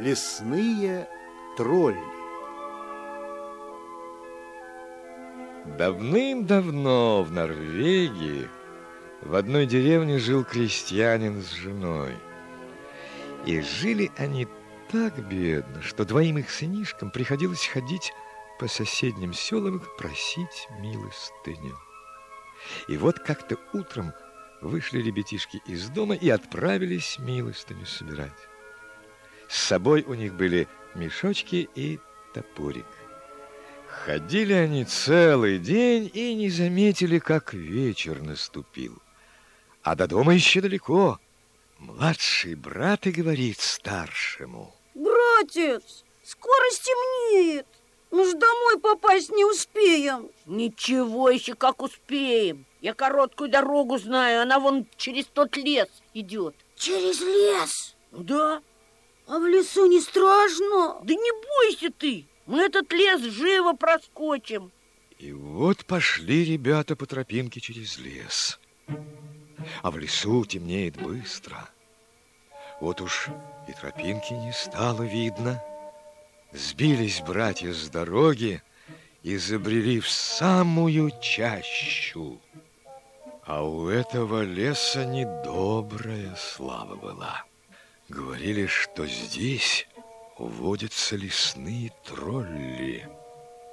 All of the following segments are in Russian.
Лесные тролли Давным-давно в Норвегии в одной деревне жил крестьянин с женой. И жили они так бедно, что двоим их сынишкам приходилось ходить по соседним селам просить милостыню. И вот как-то утром вышли ребятишки из дома и отправились милостыню собирать. С собой у них были мешочки и топорик. Ходили они целый день и не заметили, как вечер наступил. А до дома еще далеко. Младший брат и говорит старшему. Братец, скоро стемнеет. Мы же домой попасть не успеем. Ничего еще как успеем. Я короткую дорогу знаю, она вон через тот лес идет. Через лес? Да. А в лесу не страшно? Да не бойся ты. Мы этот лес живо проскочим. И вот пошли ребята по тропинке через лес. А в лесу темнеет быстро. Вот уж и тропинки не стало видно. Сбились братья с дороги и забрели в самую чащу. А у этого леса недобрая слава была. Говорили, что здесь водятся лесные тролли.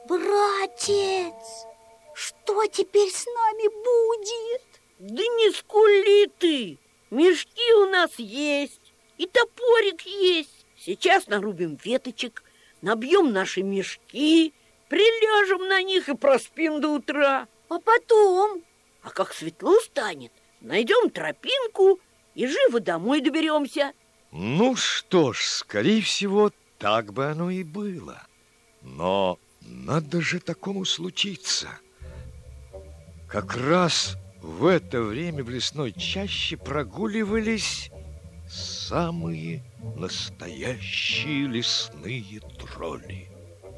Братец, что теперь с нами будет? Да не скули ты! Мешки у нас есть, и топорик есть. Сейчас нарубим веточек, набьем наши мешки, приляжем на них и проспим до утра. А потом? А как светло станет, найдем тропинку и живо домой доберемся. Ну что ж, скорее всего, так бы оно и было. Но надо же такому случиться. Как раз в это время в лесной чаще прогуливались самые настоящие лесные тролли.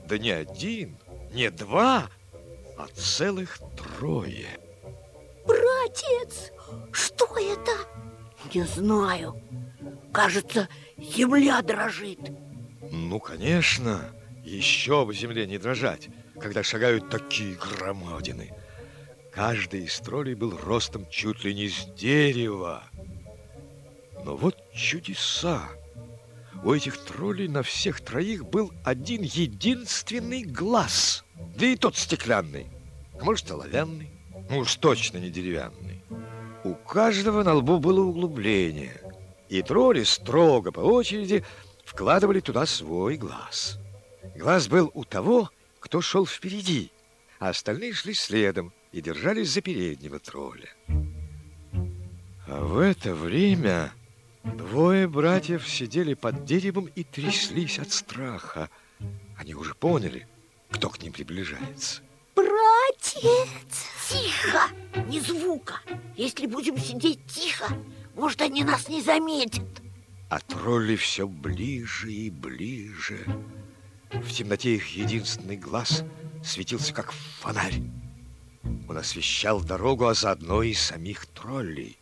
Да не один, не два, а целых трое. Братец, что это? Не знаю. Кажется, земля дрожит. Ну, конечно, еще в земле не дрожать, когда шагают такие громадины. Каждый из троллей был ростом чуть ли не с дерева. Но вот чудеса! У этих троллей на всех троих был один единственный глаз. Да и тот стеклянный, а может, оловянный, ну уж точно не деревянный. У каждого на лбу было углубление, и тролли строго по очереди вкладывали туда свой глаз. Глаз был у того, кто шел впереди, а остальные шли следом и держались за переднего тролля. А в это время двое братьев сидели под деревом и тряслись от страха. Они уже поняли, кто к ним приближается. Братец! Тихо! Ни звука! Если будем сидеть тихо, может, они нас не заметят. А тролли все ближе и ближе. В темноте их единственный глаз светился, как фонарь. Он освещал дорогу, а заодно и самих троллей.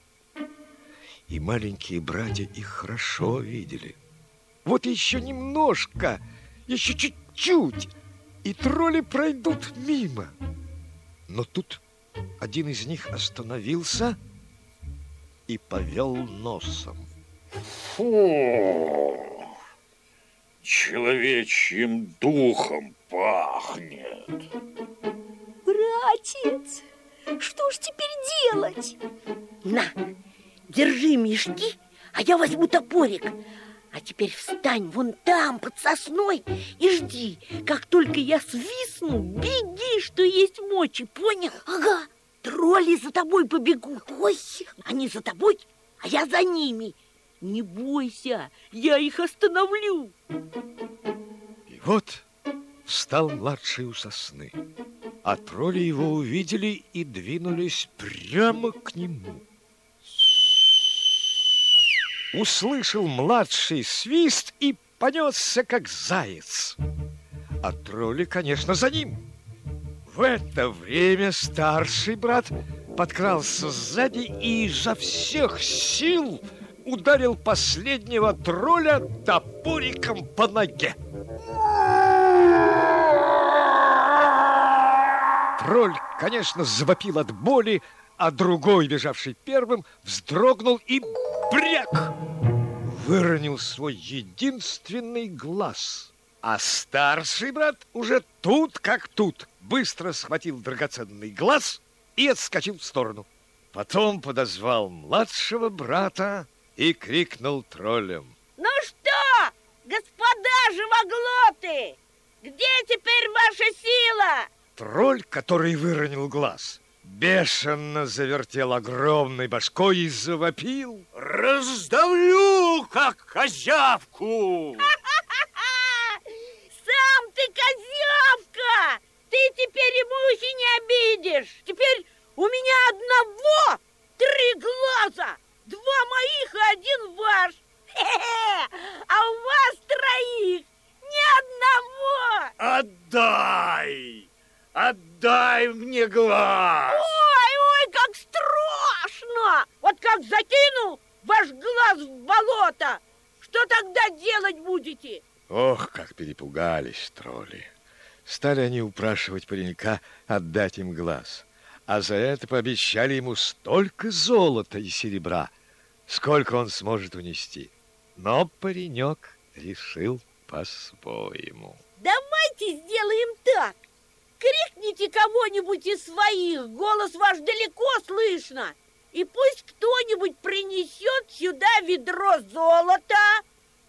И маленькие братья их хорошо видели. Вот еще немножко, еще чуть-чуть, и тролли пройдут мимо. Но тут один из них остановился повел носом. Фу, человечьим духом пахнет. Братец, что ж теперь делать? На, держи мешки, а я возьму топорик. А теперь встань вон там, под сосной, и жди. Как только я свистну, беги, что есть мочи, понял? Ага. Тролли за тобой побегут. Ой, Они за тобой, а я за ними. Не бойся, я их остановлю. И вот встал младший у сосны, а тролли его увидели и двинулись прямо к нему. Услышал младший свист и понесся, как заяц. А тролли, конечно, за ним. В это время старший брат подкрался сзади и изо всех сил ударил последнего тролля топориком по ноге. Тролль, конечно, завопил от боли, а другой, бежавший первым, вздрогнул и бряк! Выронил свой единственный глаз. А старший брат уже тут как тут быстро схватил драгоценный глаз и отскочил в сторону. Потом подозвал младшего брата и крикнул троллем. Ну что, господа живоглоты, где теперь ваша сила? Тролль, который выронил глаз, бешено завертел огромной башкой и завопил. Раздавлю, как козявку! Сам ты козявка! Ты теперь и мухи не обидишь! Теперь у меня одного три глаза! Два моих и один ваш! А у вас троих ни одного! Отдай! Отдай мне глаз! Ой, ой, как страшно! Вот как закину ваш глаз в болото, что тогда делать будете? Ох, как перепугались тролли. Стали они упрашивать паренька отдать им глаз. А за это пообещали ему столько золота и серебра, сколько он сможет унести. Но паренек решил по-своему. Давайте сделаем так. Крикните кого-нибудь из своих, голос ваш далеко слышно. И пусть кто-нибудь принесет сюда ведро золота,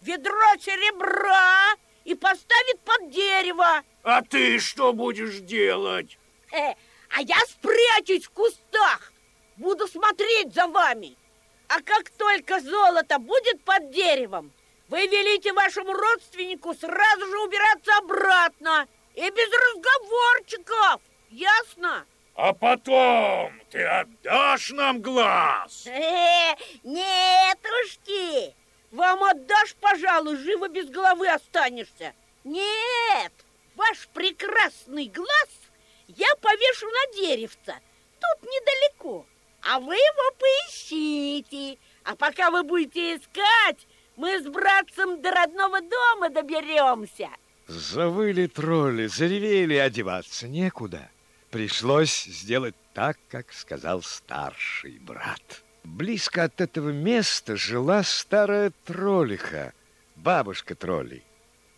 ведро серебра и поставит под дерево. А ты что будешь делать? Э, а я спрячусь в кустах, буду смотреть за вами. А как только золото будет под деревом, вы велите вашему родственнику сразу же убираться обратно и без разговорчиков, ясно? А потом ты отдашь нам глаз? Э, нетушки, вам отдашь, пожалуй, живо без головы останешься. Нет, ваш прекрасный глаз я повешу на деревце, тут недалеко. А вы его поищите. А пока вы будете искать, мы с братцем до родного дома доберемся. Завыли тролли, заревели, одеваться некуда. Пришлось сделать так, как сказал старший брат. Близко от этого места жила старая троллиха, бабушка троллей.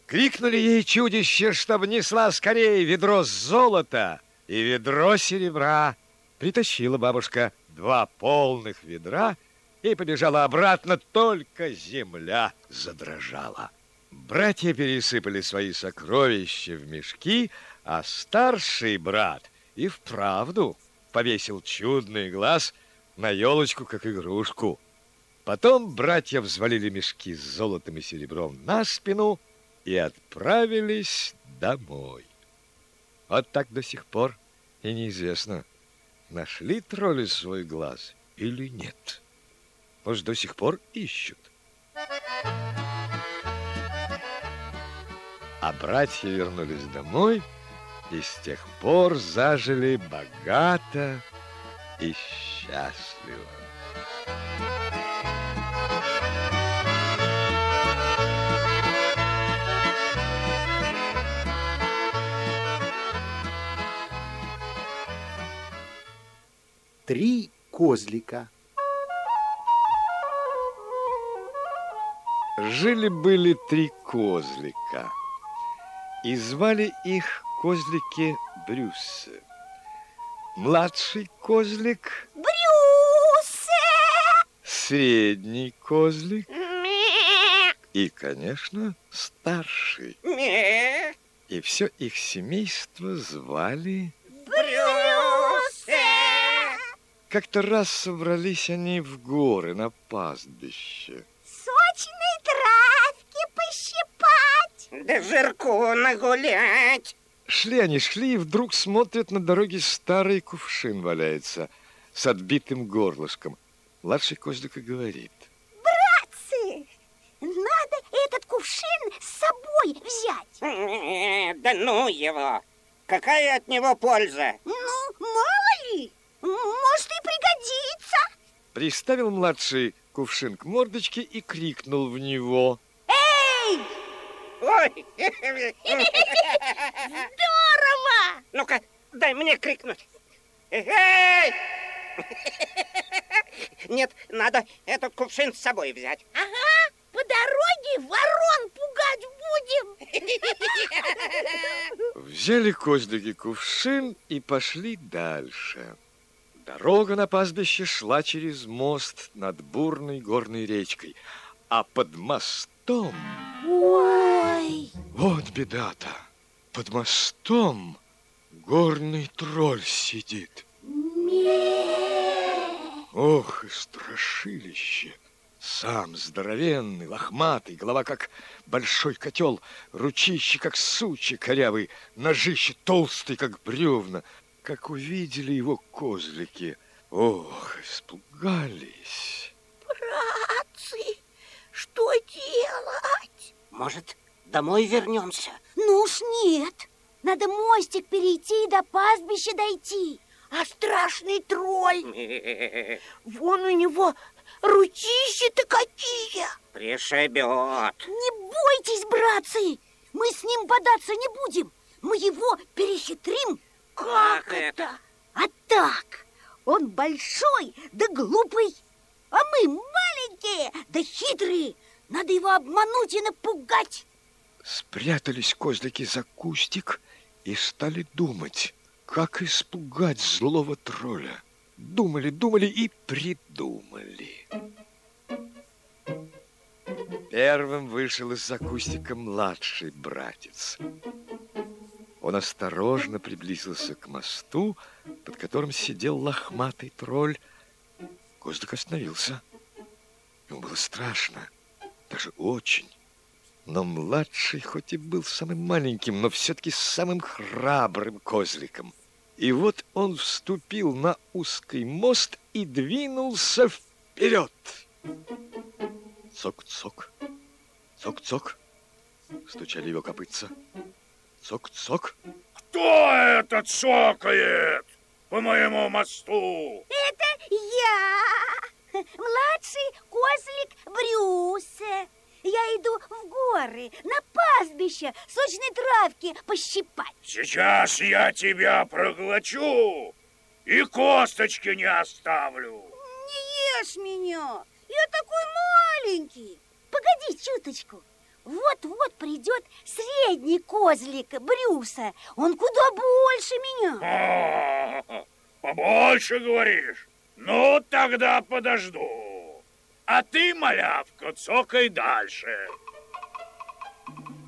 Крикнули ей чудище, чтобы несла скорее ведро золота и ведро серебра. Притащила бабушка два полных ведра и побежала обратно, только земля задрожала. Братья пересыпали свои сокровища в мешки, а старший брат и вправду повесил чудный глаз на елочку, как игрушку. Потом братья взвалили мешки с золотом и серебром на спину и отправились домой. Вот так до сих пор и неизвестно, нашли тролли свой глаз или нет. Может, до сих пор ищут. А братья вернулись домой и с тех пор зажили богато и счастливо. Три козлика. Жили-были три козлика, и звали их козлики Брюссы. Младший козлик! Средний козлик и, конечно, старший. И все их семейство звали... Брюсе! Как-то раз собрались они в горы на пастбище. Сочной травки пощипать! Да жирку нагулять. Шли они, шли, и вдруг смотрят на дороге старый кувшин валяется с отбитым горлышком. Младший козлик и говорит. Братцы, надо этот кувшин с собой взять. Да ну его. Какая от него польза? Ну, мало ли, может и пригодится. Приставил младший кувшин к мордочке и крикнул в него. Ой! Здорово! Ну-ка, дай мне крикнуть. Эй! Нет, надо этот кувшин с собой взять. Ага, по дороге ворон пугать будем. Взяли козлики кувшин и пошли дальше. Дорога на пастбище шла через мост над бурной горной речкой, а под мостом... Ой, Вот беда-то. Под мостом горный тролль сидит. Ох, и страшилище! Сам здоровенный, лохматый, голова как большой котел, ручище как сучья корявый, ножище толстый, как бревна. Как увидели его козлики, ох, испугались. Братцы, что делать? Может, домой вернемся? ну уж нет. Надо мостик перейти и до пастбища дойти. А страшный тролль, вон у него ручища-то какие. Пришибет. Не бойтесь, братцы, мы с ним бодаться не будем. Мы его перехитрим. Как Как это? А так, он большой да глупый, а мы маленькие да хитрые. Надо его обмануть и напугать. Спрятались козлики за кустик и стали думать, как испугать злого тролля. Думали, думали и придумали. Первым вышел из-за кустика младший братец. Он осторожно приблизился к мосту, под которым сидел лохматый тролль. Козлик остановился. Ему было страшно, даже очень. Но младший, хоть и был самым маленьким, но все-таки самым храбрым козликом. И вот он вступил на узкий мост и двинулся вперед. Цок-цок, цок-цок, стучали его копытца. Цок-цок, Кто это цокает по моему мосту? Я, младший козлик Брюса. Я иду в горы, на пастбище, сочной травки пощипать. Сейчас я тебя проглочу и косточки не оставлю. Не ешь меня, я такой маленький. Погоди чуточку. Вот-вот придет средний козлик Брюса. Он куда больше меня. А, Побольше говоришь? Ну, тогда подожду. А ты, малявка, цокай дальше.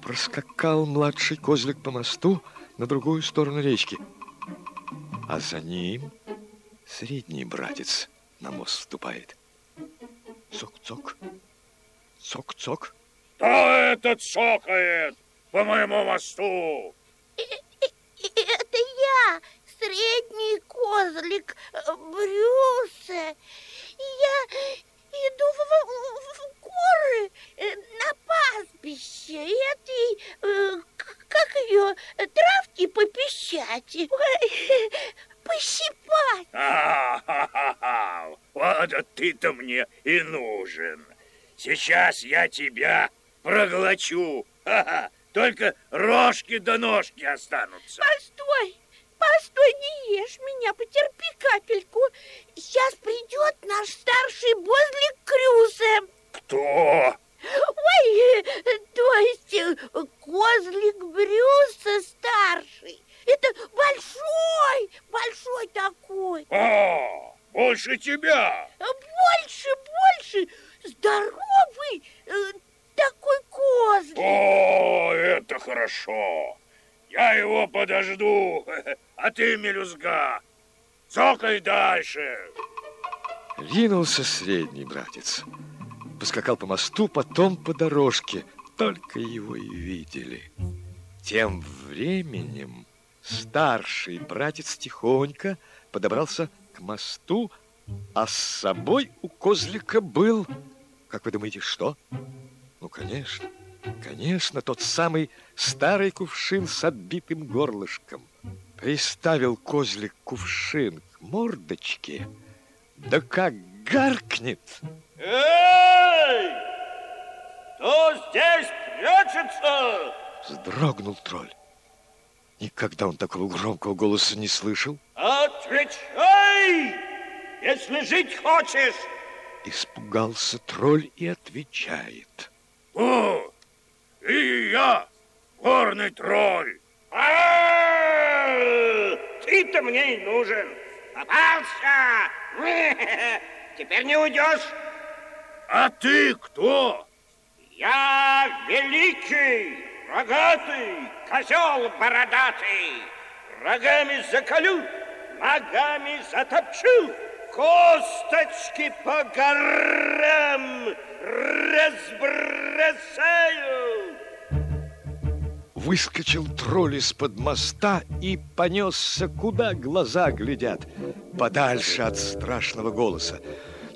проскакал младший козлик по мосту на другую сторону речки. А за ним средний братец на мост вступает. Цок-цок, цок-цок. Кто это цокает по моему мосту? Это я, средний козлик э, Брюса. Я иду в, в- в горы э, на пастбище этой, э, как ее, травки попищать, пощипать. А-ха-ха-ха! Вот ты-то мне и нужен. Сейчас я тебя проглочу. Ха-ха! Только рожки до ножки останутся. Постой, постой, не ешь меня, потерпи капельку. Сейчас придет наш старший бозлик Крюсе. Кто? Ой, то есть э, козлик Брюса старший. Это большой, большой такой. А, больше тебя. Больше, больше, здоровый э, такой козлик. О, это хорошо. Я его подожду. А ты, мелюзга, цокай дальше. Ринулся средний братец. Поскакал по мосту, потом по дорожке. Только его и видели. Тем временем старший братец тихонько подобрался к мосту, а с собой у козлика был, как вы думаете, что? Ну, конечно, конечно, тот самый старый кувшин с отбитым горлышком. Приставил козлик кувшин к мордочке, да как гаркнет! Эй! Кто здесь прячется? Вздрогнул тролль. Никогда он такого громкого голоса не слышал. Отвечай, если жить хочешь. Испугался тролль и отвечает. О, и я, горный тролль. А, ты-то мне и нужен. Попался. Теперь не уйдешь. А ты кто? Я великий, рогатый, козел бородатый. Рогами заколю, ногами затопчу, косточки по горам разбросаю. Выскочил тролль из-под моста и понесся, куда глаза глядят, подальше от страшного голоса.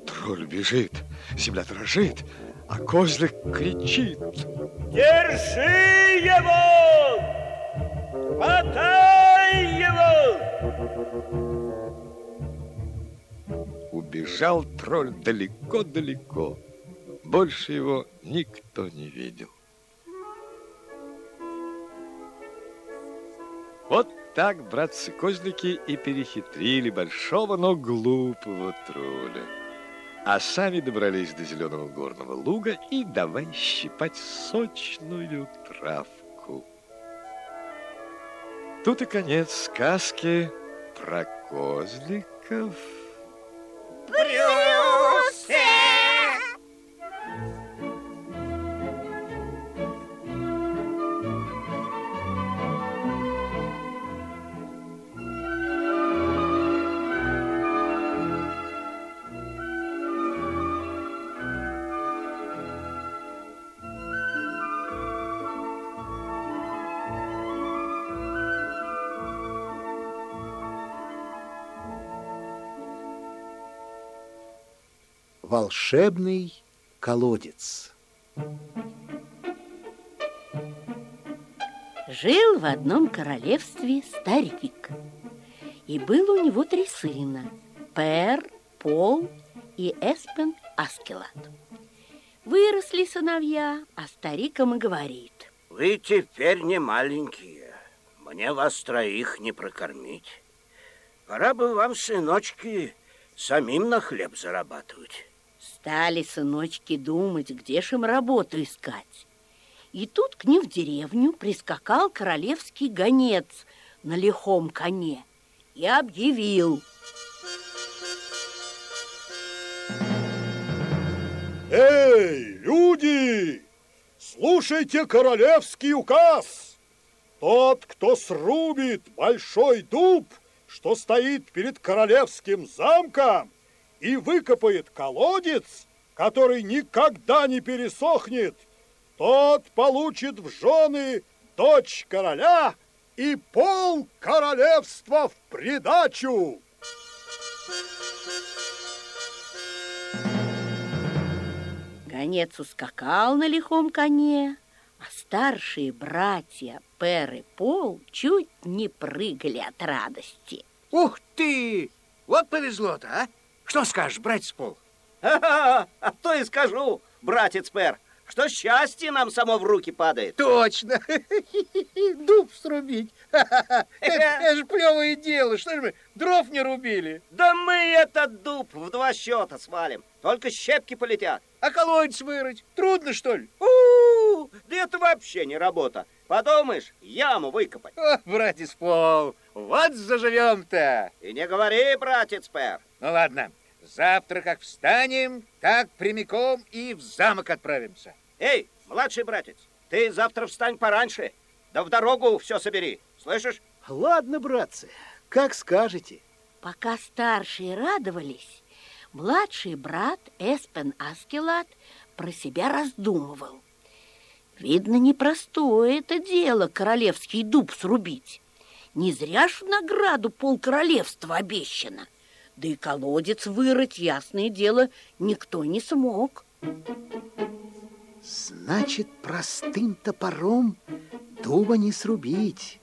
Тролль бежит, земля дрожит, а козлик кричит. Держи его! Хватай его! Убежал тролль далеко-далеко. Больше его никто не видел. Вот так братцы-козлики и перехитрили большого, но глупого тролля. А сами добрались до зеленого горного луга и давай щипать сочную травку. Тут и конец сказки про козликов. Волшебный колодец. Жил в одном королевстве старик. И было у него три сына – Пер, Пол и Эспен Аскелат. Выросли сыновья, а старик им и говорит. Вы теперь не маленькие. Мне вас троих не прокормить. Пора бы вам, сыночки, самим на хлеб зарабатывать. Стали сыночки думать, где ж им работу искать. И тут к ним в деревню прискакал королевский гонец на лихом коне и объявил. Эй, люди, слушайте королевский указ. Тот, кто срубит большой дуб, что стоит перед королевским замком, и выкопает колодец, который никогда не пересохнет, тот получит в жены дочь короля и пол королевства в придачу. Гонец ускакал на лихом коне, а старшие братья Пер и Пол чуть не прыгали от радости. Ух ты! Вот повезло-то, а? Что скажешь, братец Пол? А то и скажу, братец Пер, что счастье нам само в руки падает. Точно! Дуб срубить! Это же плевое дело! Что же мы, дров не рубили? Да мы этот дуб в два счета свалим. Только щепки полетят. А колодец вырыть? Трудно, что ли? У, да это вообще не работа. Подумаешь, яму выкопать. О, братец Пол, вот заживем-то! И не говори, братец Пер. Ну ладно, завтра как встанем, так прямиком и в замок отправимся. Эй, младший братец, ты завтра встань пораньше, да в дорогу все собери. Слышишь? Ладно, братцы, как скажете. Пока старшие радовались, младший брат Эспен Аскелат про себя раздумывал. Видно, непростое это дело королевский дуб срубить. Не зря ж в награду пол королевства обещано. Да и колодец вырыть, ясное дело, никто не смог. Значит, простым топором дуба не срубить,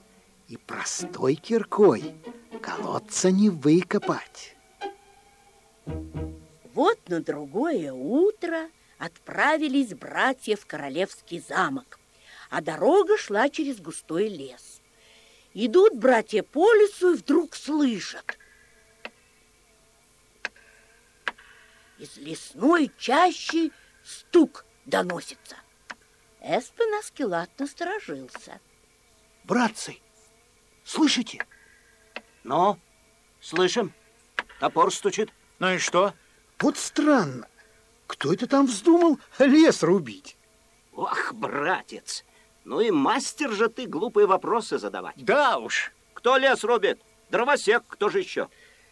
и простой киркой колодца не выкопать. Вот на другое утро отправились братья в королевский замок, а дорога шла через густой лес. Идут братья по лесу и вдруг слышат. Из лесной чащи стук доносится. Эспен Аскелат насторожился. Братцы, слышите? Ну, слышим. Топор стучит. Ну и что? Вот странно. Кто это там вздумал лес рубить? Ох, братец, ну и мастер же ты глупые вопросы задавать. Да уж. Кто лес рубит? Дровосек, кто же еще?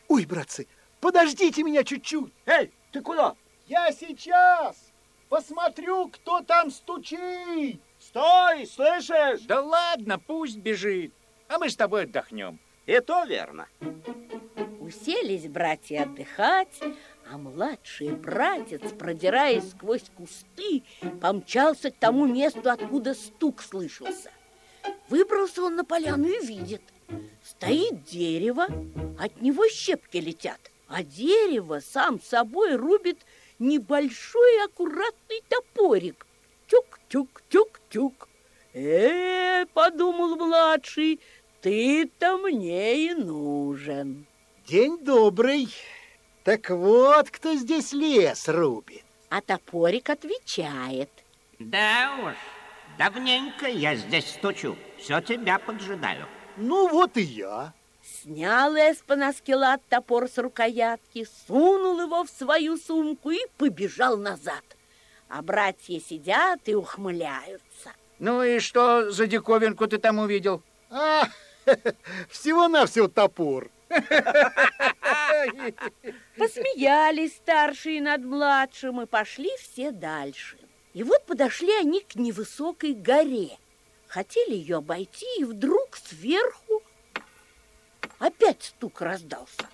Ой, братцы, подождите меня чуть-чуть. Эй, ты куда? Я сейчас посмотрю, кто там стучит. Стой, слышишь? Да ладно, пусть бежит. А мы с тобой отдохнем. И то верно. Уселись братья отдыхать, а младший братец, продираясь сквозь кусты, помчался к тому месту, откуда стук слышался. Выбрался он на поляну и видит. Стоит дерево, от него щепки летят, а дерево сам собой рубит небольшой аккуратный топорик. Тюк-тюк-тюк-тюк. Э, подумал младший, ты-то мне и нужен. День добрый. Так вот, кто здесь лес рубит. А топорик отвечает. Да уж, давненько я здесь стучу. Все тебя поджидаю. Ну вот и я. Снял Эспен Аскелат топор с рукоятки, сунул его в свою сумку и побежал назад. А братья сидят и ухмыляются. Ну и что за диковинку ты там увидел? А, всего-навсего топор. Посмеялись старшие над младшим и пошли все дальше. И вот подошли они к невысокой горе. Хотели ее обойти, и вдруг сверху опять стук раздался.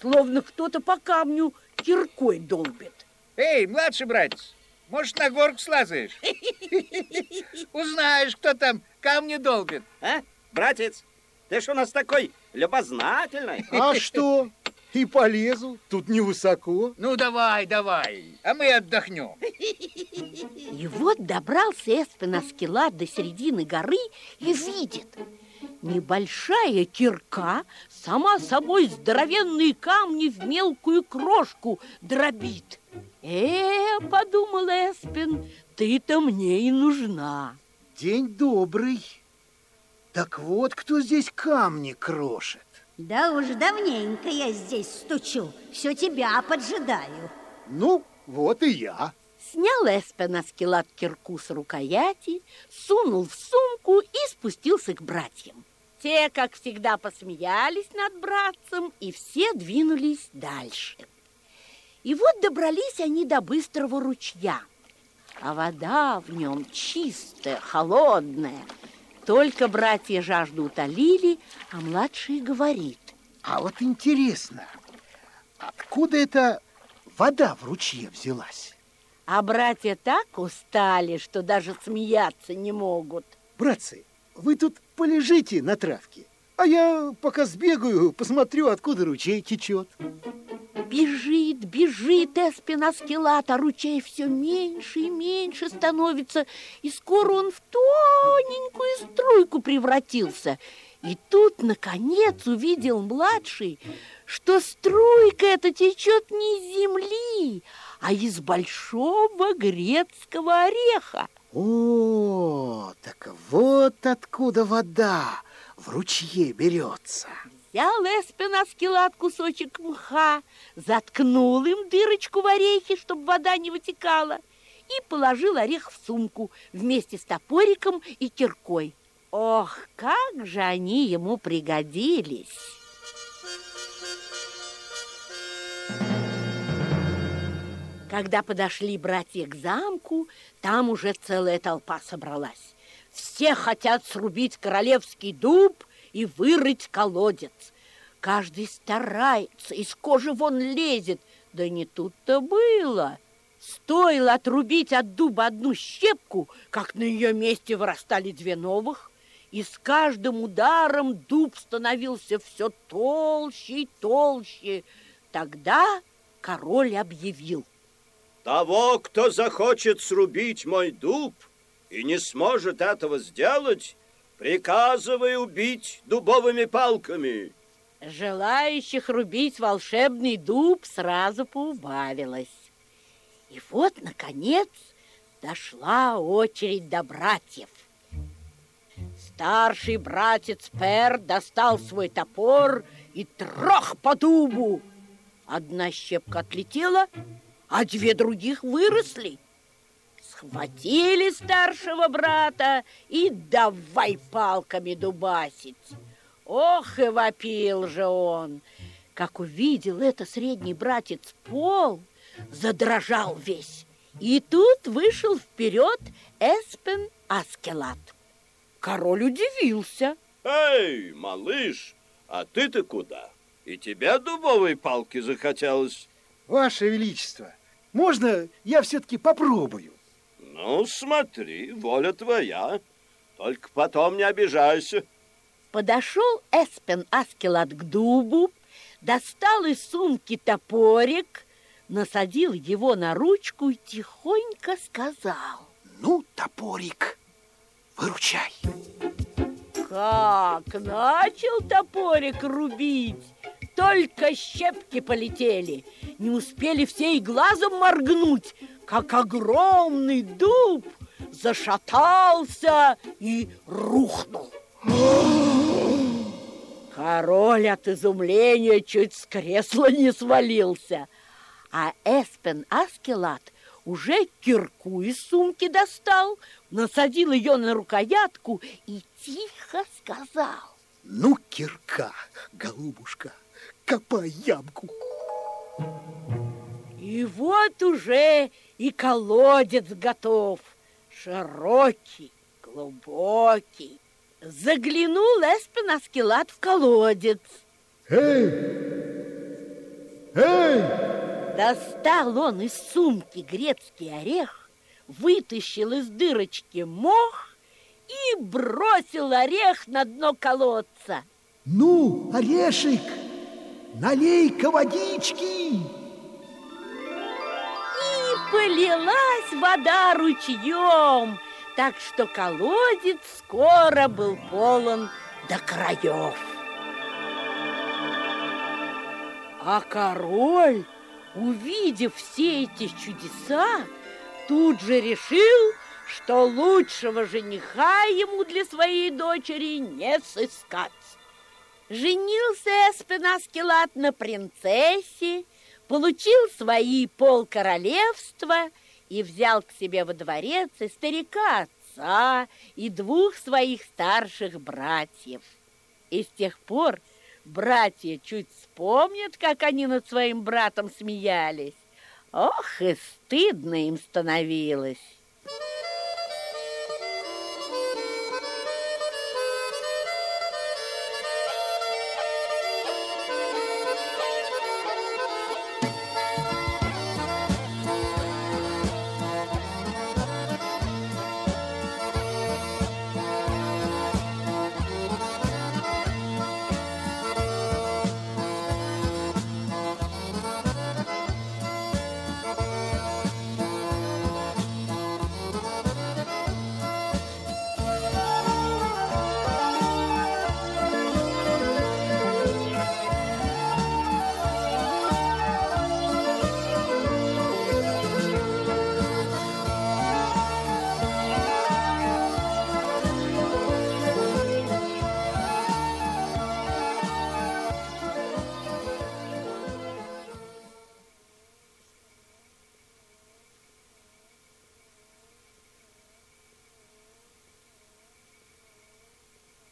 Словно кто-то по камню киркой долбит. Эй, младший братец, может, на горку слазаешь? Узнаешь, кто там камни долбит. А, братец, ты ж у нас такой любознательный. А что? И полезу, тут невысоко. Ну, давай, давай, а мы отдохнем. И вот добрался Эспен Аскелат до середины горы и видит. Небольшая кирка сама собой здоровенные камни в мелкую крошку дробит. Э, подумал Эспен, ты-то мне и нужна. День добрый. Так вот, кто здесь камни крошит. Да уж давненько я здесь стучу, все тебя поджидаю. Ну, вот и я. Снял Эспен Аскелат кирку с рукояти, сунул в сумку и спустился к братьям. Те, как всегда, посмеялись над братцем, и все двинулись дальше. И вот добрались они до быстрого ручья, а вода в нем чистая, холодная. Только братья жажду утолили, а младший говорит. А вот интересно, откуда эта вода в ручье взялась? А братья так устали, что даже смеяться не могут. Братцы, вы тут полежите на травке, а я пока сбегаю, посмотрю, откуда ручей течет. Бежит, бежит Эспин Аскелат, а ручей все меньше и меньше становится, и скоро он в тоненькую струйку превратился. И тут, наконец, увидел младший, что струйка эта течет не из земли, а из большого грецкого ореха. О, так вот откуда вода в ручье берется. Взял Эспин Аскелат кусочек мха, заткнул им дырочку в орехе, чтобы вода не вытекала, и положил орех в сумку вместе с топориком и киркой. Ох, как же они ему пригодились! Когда подошли братья к замку, там уже целая толпа собралась. Все хотят срубить королевский дуб и вырыть колодец. Каждый старается, из кожи вон лезет. Да не тут-то было. Стоило отрубить от дуба одну щепку, как на ее месте вырастали две новых, и с каждым ударом дуб становился все толще и толще. Тогда король объявил. Того, кто захочет срубить мой дуб и не сможет этого сделать, приказывай убить дубовыми палками. Желающих рубить волшебный дуб сразу поубавилось. И вот, наконец, дошла очередь до братьев. Старший братец Пер достал свой топор и трох по дубу. Одна щепка отлетела, а две других выросли. Схватили старшего брата и давай палками дубасить. Ох, и вопил же он! Как увидел это средний братец Пол, задрожал весь. И тут вышел вперед Эспен Аскелат. Король удивился. Эй, малыш, а ты-то куда? И тебе дубовой палки захотелось? Ваше Величество, можно я все-таки попробую? Ну, смотри, воля твоя. Только потом не обижайся. Подошел Эспен Аскелат к дубу, достал из сумки топорик, насадил его на ручку и тихонько сказал. Ну, топорик, выручай. Как начал топорик рубить, только щепки полетели. Не успели все и глазом моргнуть, как огромный дуб зашатался и рухнул. Король от изумления чуть с кресла не свалился, а Эспен Аскелат уже кирку из сумки достал, насадил ее на рукоятку и тихо сказал. Ну, кирка, голубушка, копай ямку. И вот уже и колодец готов, широкий, глубокий. Заглянул Эспен Аскелат в колодец. Эй! Эй! Достал он из сумки грецкий орех, вытащил из дырочки мох и бросил орех на дно колодца. Ну, орешек, налей-ка водички. И полилась вода ручьем, так что колодец скоро был полон до краев. А король, увидев все эти чудеса, тут же решил, что лучшего жениха ему для своей дочери не сыскать. Женился Эспен Аскелат на принцессе, получил свои полкоролевства и взял к себе во дворец и старика отца, и двух своих старших братьев. И с тех пор братья чуть вспомнят, как они над своим братом смеялись. Ох, и стыдно им становилось.